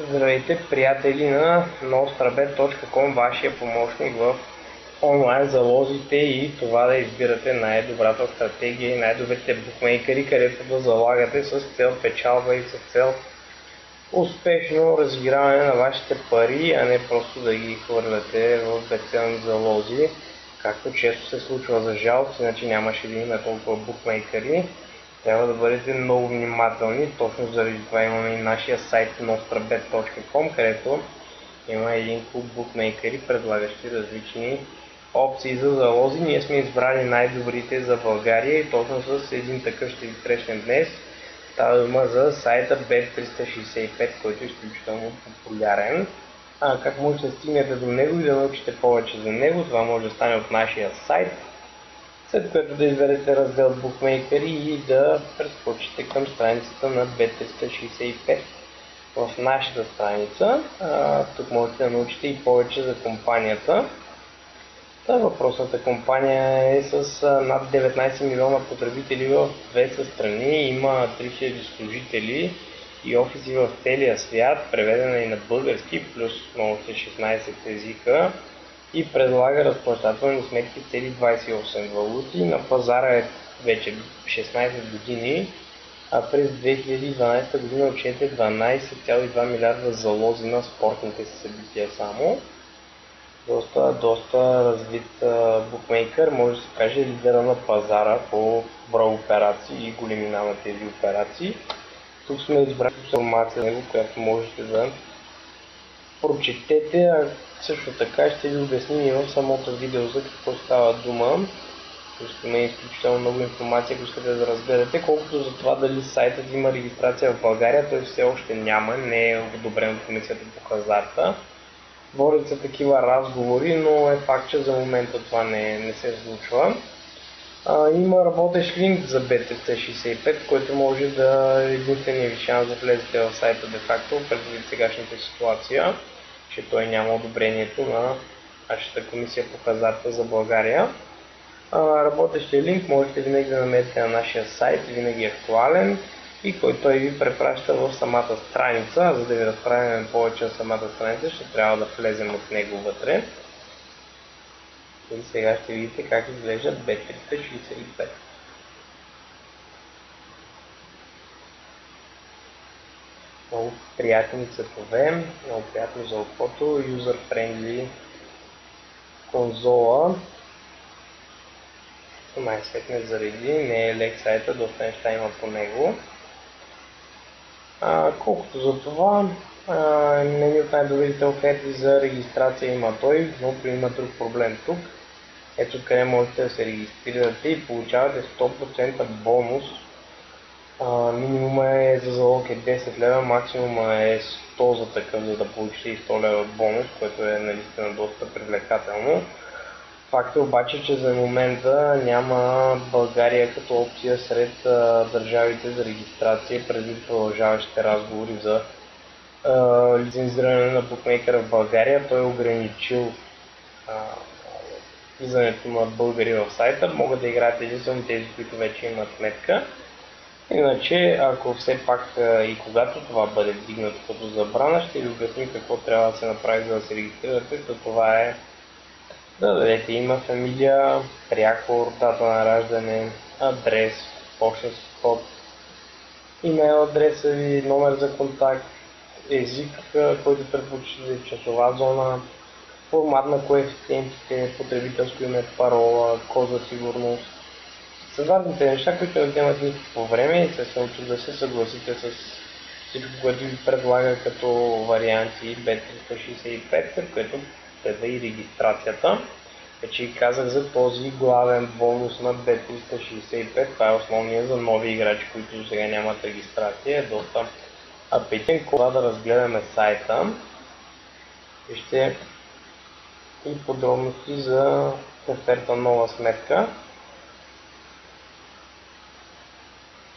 Здравейте, приятели на nostrabet.com, вашия помощник в онлайн залозите и това да избирате най-добрата стратегия и най-добрите букмейкери, където да залагате с цел печалба и с цел успешно разиграване на вашите пари, а не просто да ги хвърляте в безцелни залози, както често се случва за жалост, иначе нямаше да има толкова букмейкери. Трябва да бъдете много внимателни, точно заради това имаме и нашия сайт nostrabet.com, където има един клуб букмейкери, предлагащи различни опции за залози. Ние сме избрали най-добрите за България и точно с един такъв ще ви срещнем днес. Става дума за сайта Bet365, който е изключително популярен. А, как можете да стигнете до него и да научите повече за него, това може да стане от нашия сайт след което да изберете раздел Bookmaker и да прескочите към страницата на B365. В нашата страница, а, тук можете да научите и повече за компанията. Та въпросната компания е с над 19 милиона потребители в 200 страни, има 3000 служители и офиси в целия свят, преведена и на български, плюс още 16 езика и предлага разплащателни сметки цели 28 валути. На пазара е вече 16 години, а през 2012 година отчете 12,2 милиарда залози на спортните си събития само. Доста, доста развит букмейкър, може да се каже лидера на пазара по брой операции и големина на тези операции. Тук сме избрали информация на него, която можете да прочетете, също така ще ви обясним и в самото видео за какво става дума. Ще има изключително много информация, ако искате да разгледате. Колкото за това дали сайтът има регистрация в България, той все още няма, не е одобрен от комисията по хазарта. Водят се такива разговори, но е факт, че за момента това не, не се случва. А, има работещ линк за BTC65, който може да единствения ви шанс да влезете в сайта де-факто, предвид сегашната ситуация, че той няма одобрението на нашата комисия по хазарта за България. Работещия линк можете винаги да намерите на нашия сайт, винаги е актуален и който той ви препраща в самата страница. За да ви разправим повече на самата страница, ще трябва да влезем от него вътре. И сега ще видите как изглежда B365. Много приятни цветове, много приятно за окото, user-friendly конзола. Най-сетне зареди, не е лек сайта, доста неща има по него. А, колкото за това, не от най-добрите оферти за регистрация има той, но има друг проблем тук ето къде можете да се регистрирате и получавате 100% бонус. А, минимума е за залог е 10 лева, максимума е 100 за такъв, за да получите и 100 лева бонус, което е наистина доста привлекателно. Факт е обаче, че за момента няма България като опция сред а, държавите за регистрация, преди продължаващите разговори за а, лицензиране на букмейкера в България. Той е ограничил а, влизането на българи в сайта, могат да играят единствено тези, които вече имат сметка. Иначе, ако все пак и когато това бъде вдигнато като забрана, ще ви обясним какво трябва да се направи, за да се регистрирате. То това е да дадете има, фамилия, пряко, дата на раждане, адрес, почтенски код, имейл адреса ви, номер за контакт, език, който предпочитате, часова зона, формат на коефициентите, потребителско име, парола, код за сигурност. Са важните неща, които не вземат никакво време и се научи да се съгласите с всичко, което ви предлага като варианти B365, след което следва и регистрацията. Вече и казах за този главен бонус на B365. Това е основният за нови играчи, които сега нямат регистрация. Е доста апетитен. Кога да разгледаме сайта, вижте и подробности за оферта нова сметка.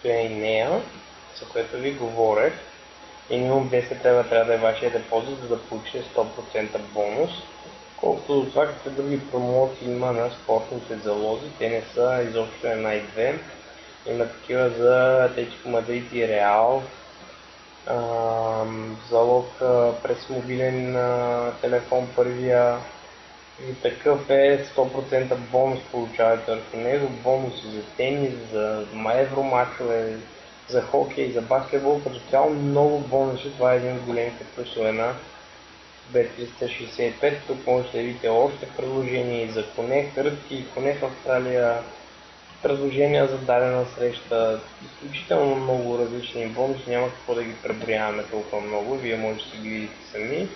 Това е и нея, за което ви говорех. Минимум 10 лева трябва да е вашия депозит, за да получите 100% бонус. Колкото до това, какви други промоции има на спортните залози, те не са изобщо една и две. Има такива за Атлетико Мадрид и Реал, залог през мобилен телефон първия и такъв е 100% бонус получавате върху него, бонуси за тенис, за евромачове, за хокей, за баскетбол, като цяло много бонуси, това е един от големите плюсове на B365, тук можете да видите още предложения за Connect, Ръбки и Connect Австралия, предложения за дадена среща, изключително много различни бонуси, няма какво да ги преброяваме толкова много, вие можете да ги видите сами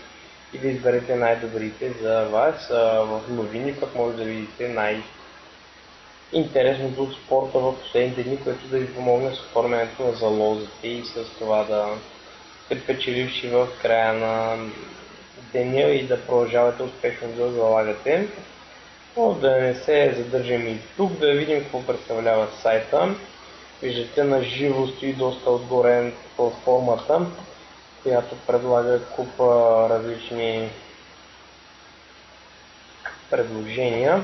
и да изберете най-добрите за вас. В новини пък може да видите най- интересното от спорта в последните дни, което да ви помогне с оформянето на залозите и с това да сте печеливши в края на деня и да продължавате успешно да залагате. Но да не се задържим и тук, да видим какво представлява сайта. Виждате на живо стои доста отгоре платформата, която предлага купа различни предложения.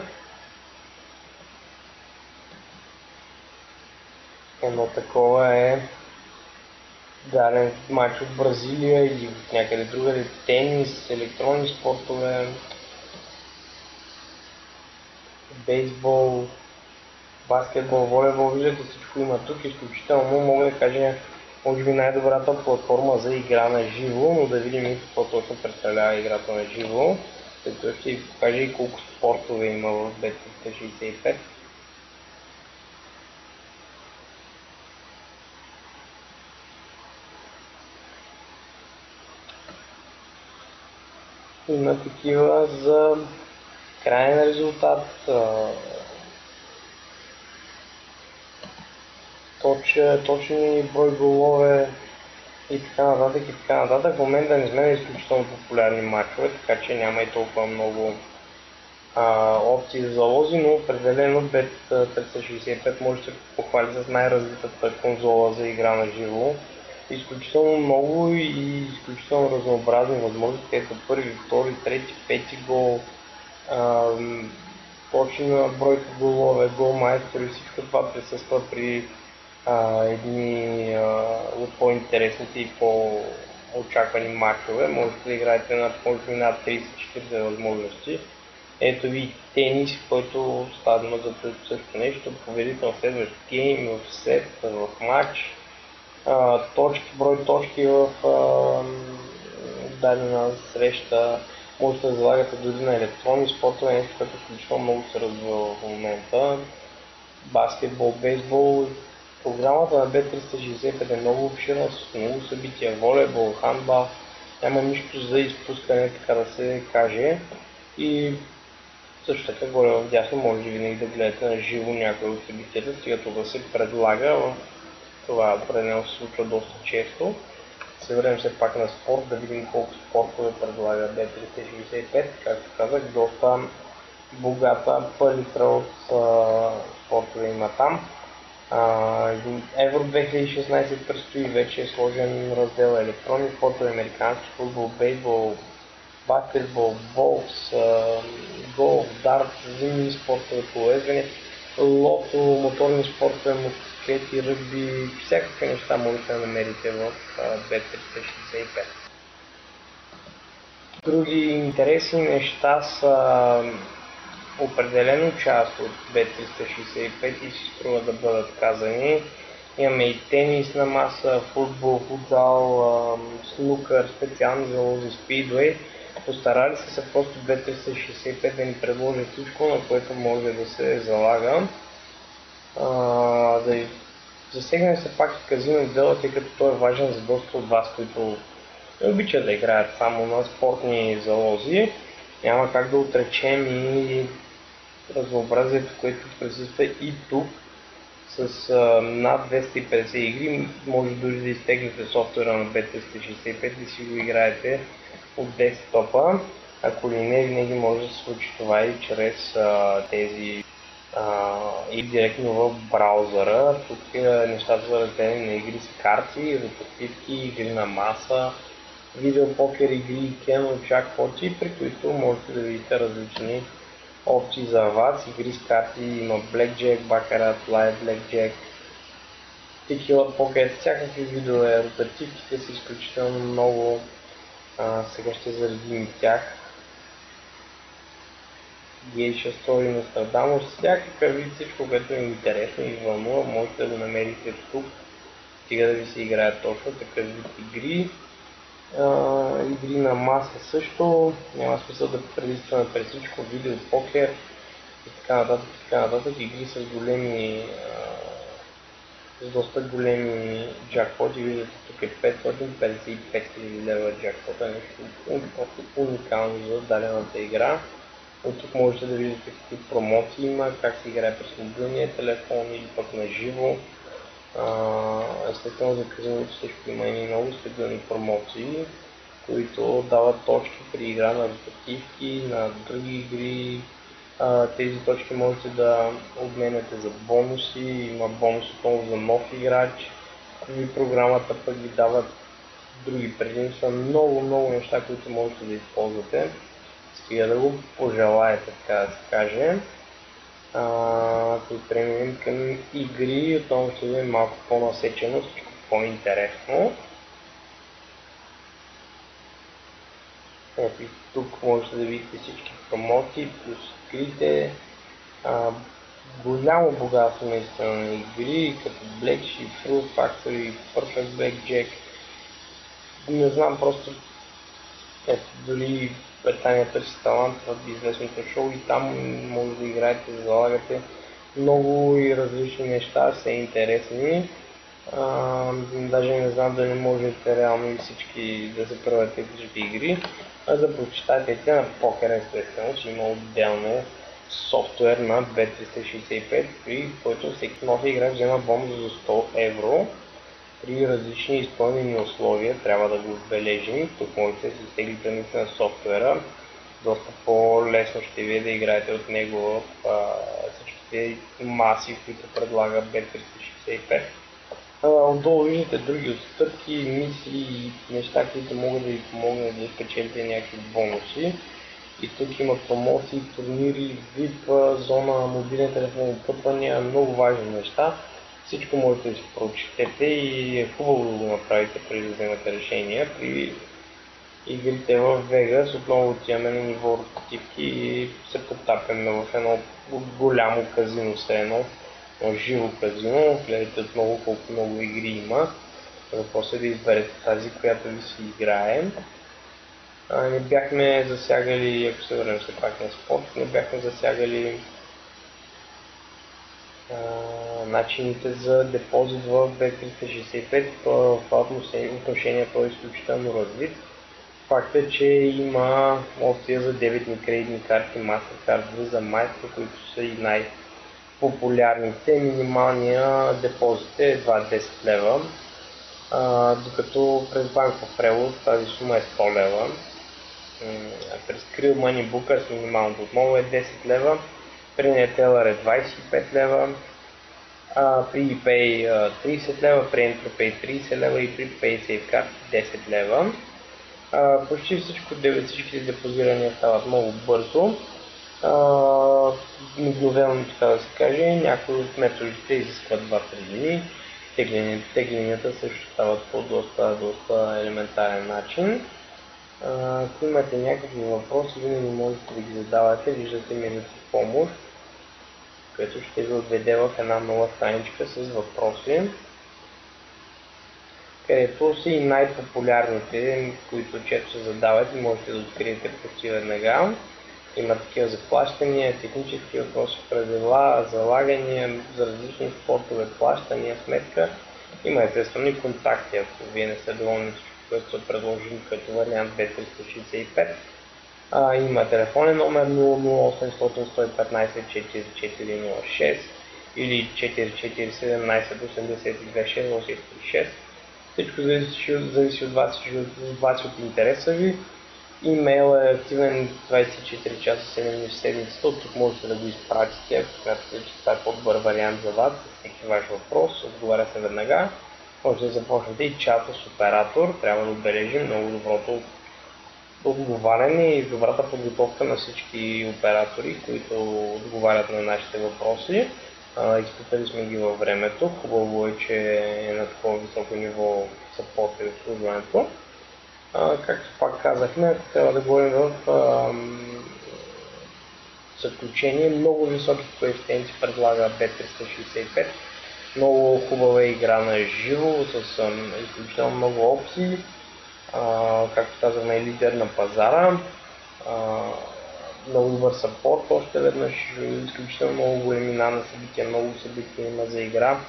Едно такова е даден матч от Бразилия или от някъде другаде, тенис, електронни спортове, бейсбол, баскетбол, волейбол, виждате всичко има тук. Изключително мога да кажа, може би най-добрата платформа за игра на живо, но да видим и какво точно представлява играта на живо. След ще ви покажа и колко спортове има в B365. Има такива за крайен резултат, точ, точни брой голове и така нататък и така нататък. В момента не сме изключително популярни матчове, така че няма и толкова много а, опции за залози, но определено Bet 365 може да се похвали с най-развитата конзола за игра на живо. Изключително много и изключително разнообразни възможности. Ето първи, втори, трети, пети гол, точна бройка голове, гол майстори, всичко това присъства при а, едни а, от по-интересните и по-очаквани матчове. Можете да играете на може над 30-40 възможности. Ето ви тенис, който става за също нещо, победител следващ гейм, в сет, в матч, а, точки, брой точки в а, дадена среща, Можете да залагате дори на електронни спортове, нещо, което изключително много се развива в момента. Баскетбол, бейсбол. Програмата на B365 е много обширна, с много събития, волейбол, хандбал. Няма нищо за изпускане, така да се каже. И също така горе в дясно може винаги да гледате на живо някои от събитията, стига да се предлага. Това определено се случва доста често се пак на спорт, да видим колко спортове предлага B365. Както казах, доста богата палитра от спортове има там. Евро 2016 предстои вече е сложен раздел електронни спортове, американски футбол, бейсбол, баскетбол, бокс, голф, дарт, зимни спортове, полезване, лото, моторни спортове, мотоциклети, ръгби, всякакви неща можете да намерите в B365. Други интересни неща са определено част от B365 и си струва да бъдат казани. Имаме и тенис на маса, футбол, футзал, снукър, специални залози, спидвей. Постарали са се просто B365 да ни предложи всичко, на което може да се залага. А, да засегнем се пак и казино дела, тъй като той е важен за доста от вас, които не обичат да играят само на спортни залози. Няма как да отречем и разнообразието, което присъства и тук с а, над 250 игри. Може дори да изтегнете софтуера на B365 и си го играете от десктопа. Ако ли не, винаги може да се случи това и чрез а, тези а, и директно в браузъра. Тук нещата са разделени на игри с карти, репетитки, игри на маса, видеопокер игри, кено, чакпоти, при които можете да видите различни опции за вас. Игри с карти има Blackjack, Baccarat, Live Blackjack, Tequila Pocket, всякакви видове ротативките са изключително много. А, сега ще заредим тях. Гейша Стори на Страдамус, всякакъв вид всичко, което е интересно и вълнува, можете да го намерите тук. Стига да ви се играят точно такъв вид игри. Игри на маса също, няма смисъл да прелистваме през всичко, видео, покер и така нататък, и така нататък. Игри с големи с доста големи джакпоти. Виждате тук е 555 000 лева джакпота, нещо уникално за дадената игра. От тук можете да видите какви промоции има, как се играе през мобилния телефон или пък на живо. Естествено за казиното също има и много стабилни промоции, които дават точки при игра на ротативки, на други игри, тези точки можете да обменяте за бонуси, има бонус отново за нов играч и програмата пък ви дава други предимства, много, много неща, които можете да използвате. Стига да го пожелаете, така да се каже. Ако преминем към игри, отново ще видим малко по-насечено, всичко по-интересно. Ето и тук можете да видите всички промоции, плюс игрите. А, голямо богатство наистина на игри, като Black Sheep, Fruit Factory, Perfect Blackjack. Не знам, просто ето, дори Британия търси талант в известното шоу и там може да играете, да залагате много и различни неща, все интересни. А, даже не знам дали можете реално всички да се правят всички игри. А за прочитателите на покер естествено, че има отделно софтуер на B365, при който всеки нов играч взема бонус за 100 евро при различни изпълнени условия, трябва да го отбележим. Тук можете да си изтеглите на софтуера. Доста по-лесно ще ви е да играете от него в всичките маси, които предлага B365. Отдолу виждате други отстъпки, мисии и неща, които могат да ви помогнат да спечелите някакви бонуси. И тук има промоции, турнири, VIP, зона, мобилен телефон, пътвания, много важни неща. Всичко можете да си прочетете и е хубаво да го направите преди да вземете решения. При игрите в Vegas отново отиваме на ниво ротативки и се потапяме в едно голямо казино с едно живо казино, гледайте отново колко много игри има. Въпросът е да изберете тази, която ви си играе. А, не бяхме засягали, ако се върнем все пак на спорт, не бяхме засягали а, начините за депозит в B365. В това отношение той е изключително развит. Факт е, че има опция за дебетни кредитни карти MasterCard Visa Maestro, които са и най- популярните, минималния депозит е едва 10 лева, а, докато през банков превод тази сума е 100 лева. През Krill Money Bookers минималното отново е 10 лева, при Neteller е 25 лева, а, при ePay 30 лева, при Entropay 30 лева и при PaySafeCard 10 лева. А, почти всичко, всичките депозирания стават много бързо мигновено, така да се каже. Някои от методите изискват 2-3 дни. Теглянията също стават по доста, доста елементарен начин. Ако имате някакви въпроси, винаги можете да ги задавате. Виждате менюто помощ, което ще ви отведе в една нова страничка с въпроси, където са и най-популярните, които често се задават и можете да откриете почти веднага. Има такива заплащания, технически въпроси, правила, залагания за различни спортове, плащания, сметка. Има естествено и контакти, ако вие не сте доволни което са предложили като вариант B365. А, има телефонен номер 00800 115 4406 или 4417 82 686. Всичко зависи, зависи от вас, от вас от интереса ви. Имейл е активен 24 часа 7 дни в седмицата, от тук можете да го изпратите, ако смятате, че това е по-добър вариант за вас, с всеки ваш въпрос, отговаря се веднага. Може да започнете и чата с оператор, трябва да отбележим много доброто отговаряне и добрата подготовка на всички оператори, които отговарят на нашите въпроси. Изпитали сме ги във времето. Хубаво е, че е на такова високо ниво саппорта и обслужването. както пак казахме, ако трябва да говорим в заключение, много високи коефициенти предлага B365. Много хубава игра на живо, с изключително много опции. Както казваме, е лидер на пазара. Много добър саппорт, още веднъж изключително много големина на събития, много събития има за игра,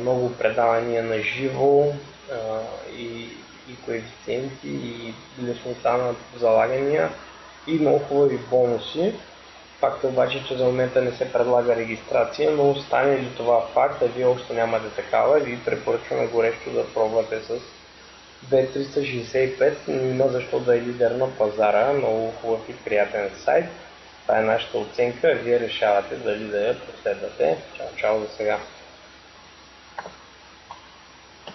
много предавания на живо и, и коефициенти и леснота на залагания и много хубави бонуси. Факт е обаче, че за момента не се предлага регистрация, но стане ли това факт, а вие още нямате такава, ви препоръчваме горещо да пробвате с B365. Има защо да е лидер на пазара, много хубав и приятен сайт. Това е нашата оценка, вие решавате дали да я последвате. Чао, чао за сега!